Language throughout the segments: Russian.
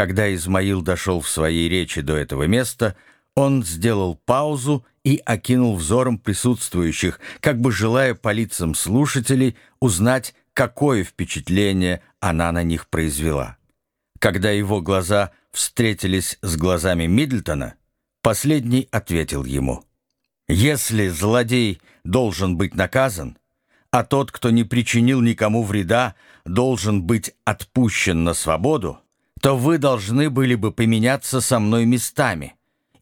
Когда Измаил дошел в своей речи до этого места, он сделал паузу и окинул взором присутствующих, как бы желая по лицам слушателей узнать, какое впечатление она на них произвела. Когда его глаза встретились с глазами Миддлтона, последний ответил ему, «Если злодей должен быть наказан, а тот, кто не причинил никому вреда, должен быть отпущен на свободу, то вы должны были бы поменяться со мной местами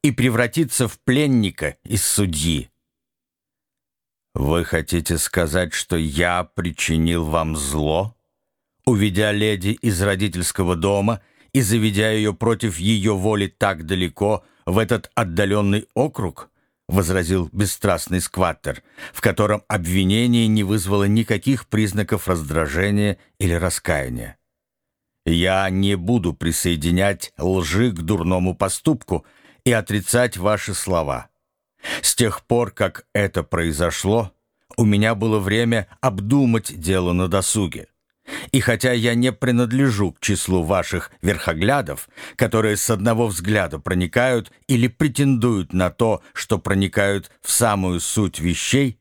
и превратиться в пленника из судьи. Вы хотите сказать, что я причинил вам зло, уведя леди из родительского дома и заведя ее против ее воли так далеко в этот отдаленный округ? — возразил бесстрастный скваттер, в котором обвинение не вызвало никаких признаков раздражения или раскаяния. Я не буду присоединять лжи к дурному поступку и отрицать ваши слова. С тех пор, как это произошло, у меня было время обдумать дело на досуге. И хотя я не принадлежу к числу ваших верхоглядов, которые с одного взгляда проникают или претендуют на то, что проникают в самую суть вещей,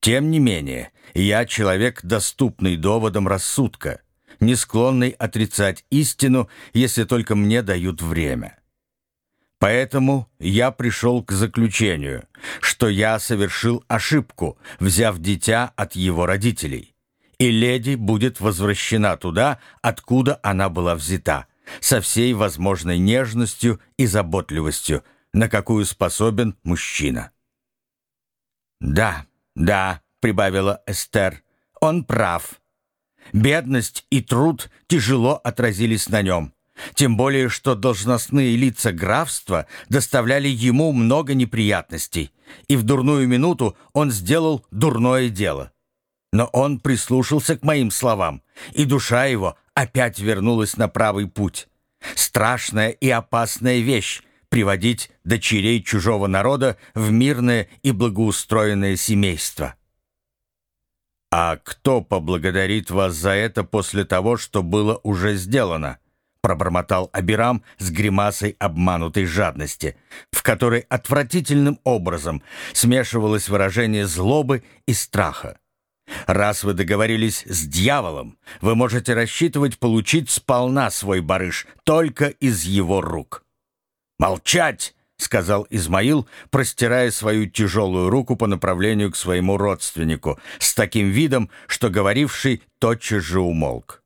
тем не менее, я человек, доступный доводам рассудка, не склонный отрицать истину, если только мне дают время. Поэтому я пришел к заключению, что я совершил ошибку, взяв дитя от его родителей, и леди будет возвращена туда, откуда она была взята, со всей возможной нежностью и заботливостью, на какую способен мужчина. «Да, да», — прибавила Эстер, — «он прав». Бедность и труд тяжело отразились на нем. Тем более, что должностные лица графства доставляли ему много неприятностей, и в дурную минуту он сделал дурное дело. Но он прислушался к моим словам, и душа его опять вернулась на правый путь. Страшная и опасная вещь — приводить дочерей чужого народа в мирное и благоустроенное семейство. «А кто поблагодарит вас за это после того, что было уже сделано?» пробормотал Абирам с гримасой обманутой жадности, в которой отвратительным образом смешивалось выражение злобы и страха. «Раз вы договорились с дьяволом, вы можете рассчитывать получить сполна свой барыш только из его рук». «Молчать!» — сказал Измаил, простирая свою тяжелую руку по направлению к своему родственнику, с таким видом, что говоривший тотчас же умолк.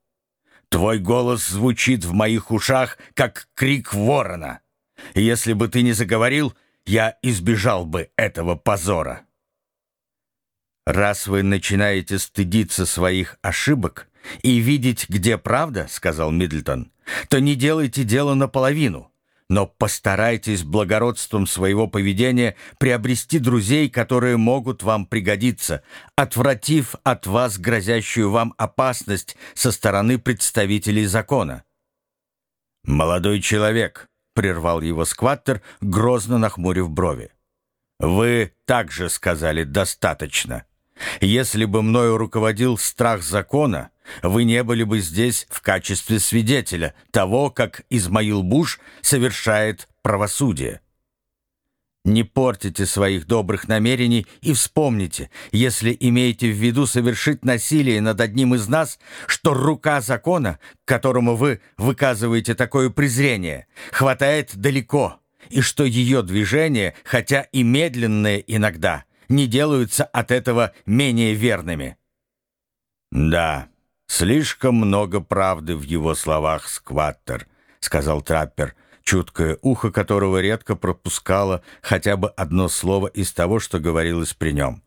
«Твой голос звучит в моих ушах, как крик ворона. Если бы ты не заговорил, я избежал бы этого позора». «Раз вы начинаете стыдиться своих ошибок и видеть, где правда, — сказал Миддлтон, — то не делайте дело наполовину» но постарайтесь благородством своего поведения приобрести друзей, которые могут вам пригодиться, отвратив от вас грозящую вам опасность со стороны представителей закона. «Молодой человек», — прервал его скваттер, грозно нахмурив брови, — «вы также сказали достаточно». Если бы мною руководил страх закона, вы не были бы здесь в качестве свидетеля того, как Измаил Буш совершает правосудие. Не портите своих добрых намерений и вспомните, если имеете в виду совершить насилие над одним из нас, что рука закона, к которому вы выказываете такое презрение, хватает далеко, и что ее движение, хотя и медленное иногда, не делаются от этого менее верными. «Да, слишком много правды в его словах, Скваттер», — сказал Траппер, чуткое ухо которого редко пропускало хотя бы одно слово из того, что говорилось при нем.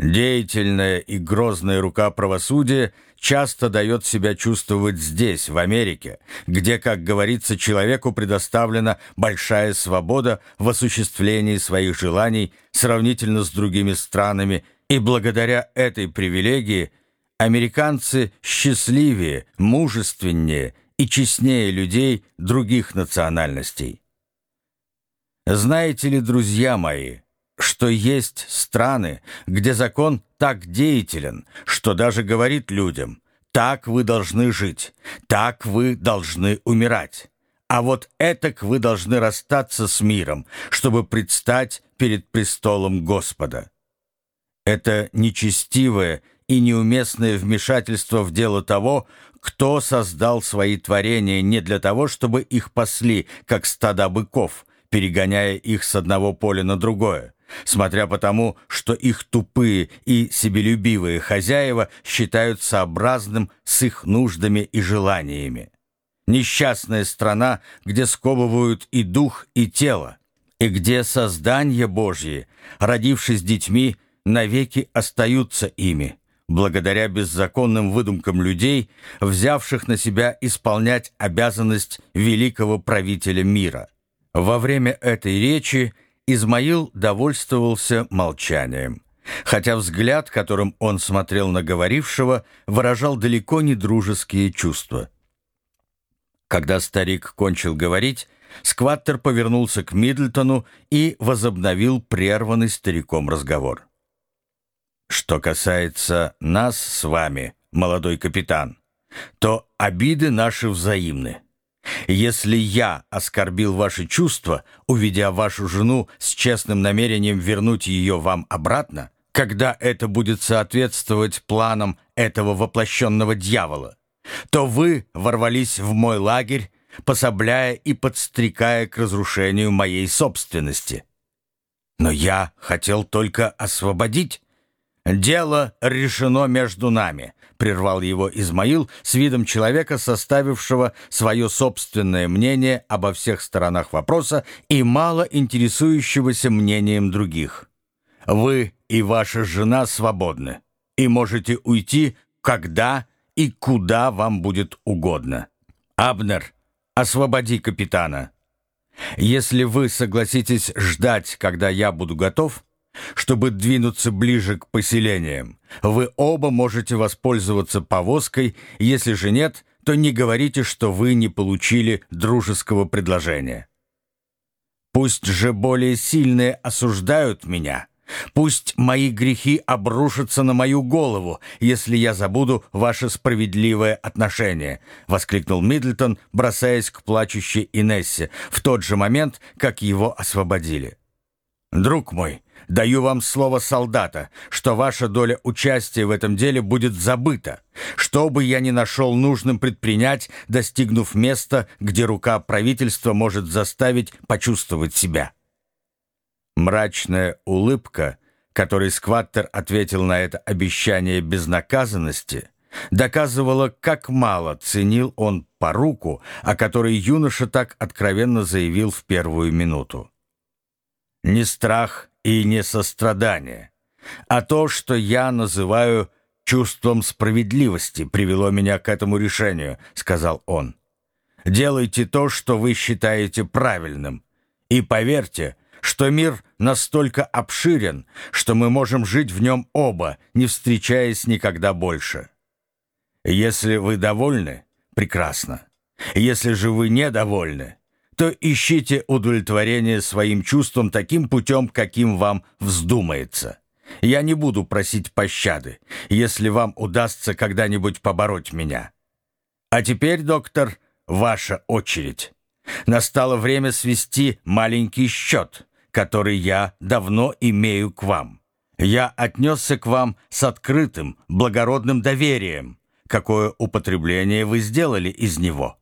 Деятельная и грозная рука правосудия часто дает себя чувствовать здесь, в Америке, где, как говорится, человеку предоставлена большая свобода в осуществлении своих желаний сравнительно с другими странами, и благодаря этой привилегии американцы счастливее, мужественнее и честнее людей других национальностей. Знаете ли, друзья мои, что есть страны, где закон так деятелен, что даже говорит людям «так вы должны жить, так вы должны умирать», а вот этак вы должны расстаться с миром, чтобы предстать перед престолом Господа. Это нечестивое и неуместное вмешательство в дело того, кто создал свои творения не для того, чтобы их пасли, как стада быков, перегоняя их с одного поля на другое, смотря по тому, что их тупые и себелюбивые хозяева считают сообразным с их нуждами и желаниями. Несчастная страна, где сковывают и дух, и тело, и где создания Божьи, родившись детьми, навеки остаются ими, благодаря беззаконным выдумкам людей, взявших на себя исполнять обязанность великого правителя мира. Во время этой речи Измаил довольствовался молчанием, хотя взгляд, которым он смотрел на говорившего, выражал далеко не дружеские чувства. Когда старик кончил говорить, Скваттер повернулся к Мидлтону и возобновил прерванный стариком разговор. «Что касается нас с вами, молодой капитан, то обиды наши взаимны. Если я оскорбил ваши чувства, увидя вашу жену с честным намерением вернуть ее вам обратно, когда это будет соответствовать планам этого воплощенного дьявола, то вы ворвались в мой лагерь, пособляя и подстрекая к разрушению моей собственности. Но я хотел только освободить. «Дело решено между нами», — прервал его Измаил с видом человека, составившего свое собственное мнение обо всех сторонах вопроса и мало интересующегося мнением других. «Вы и ваша жена свободны и можете уйти, когда и куда вам будет угодно. Абнер, освободи капитана. Если вы согласитесь ждать, когда я буду готов, чтобы двинуться ближе к поселениям, вы оба можете воспользоваться повозкой, если же нет, то не говорите, что вы не получили дружеского предложения. Пусть же более сильные осуждают меня, Пусть мои грехи обрушатся на мою голову, если я забуду ваше справедливое отношение», — воскликнул Мидлтон, бросаясь к плачущей Инессе в тот же момент, как его освободили. «Друг мой, даю вам слово солдата, что ваша доля участия в этом деле будет забыта, что бы я ни нашел нужным предпринять, достигнув места, где рука правительства может заставить почувствовать себя». Мрачная улыбка, которой Скваттер ответил на это обещание безнаказанности, доказывала, как мало ценил он поруку, о которой юноша так откровенно заявил в первую минуту. Не страх и не сострадание, а то, что я называю чувством справедливости, привело меня к этому решению, сказал он. Делайте то, что вы считаете правильным, и поверьте, что мир настолько обширен, что мы можем жить в нем оба, не встречаясь никогда больше. Если вы довольны, прекрасно. Если же вы недовольны, то ищите удовлетворение своим чувствам таким путем, каким вам вздумается. Я не буду просить пощады, если вам удастся когда-нибудь побороть меня. А теперь, доктор, ваша очередь. Настало время свести маленький счет который я давно имею к вам. Я отнесся к вам с открытым, благородным доверием, какое употребление вы сделали из него.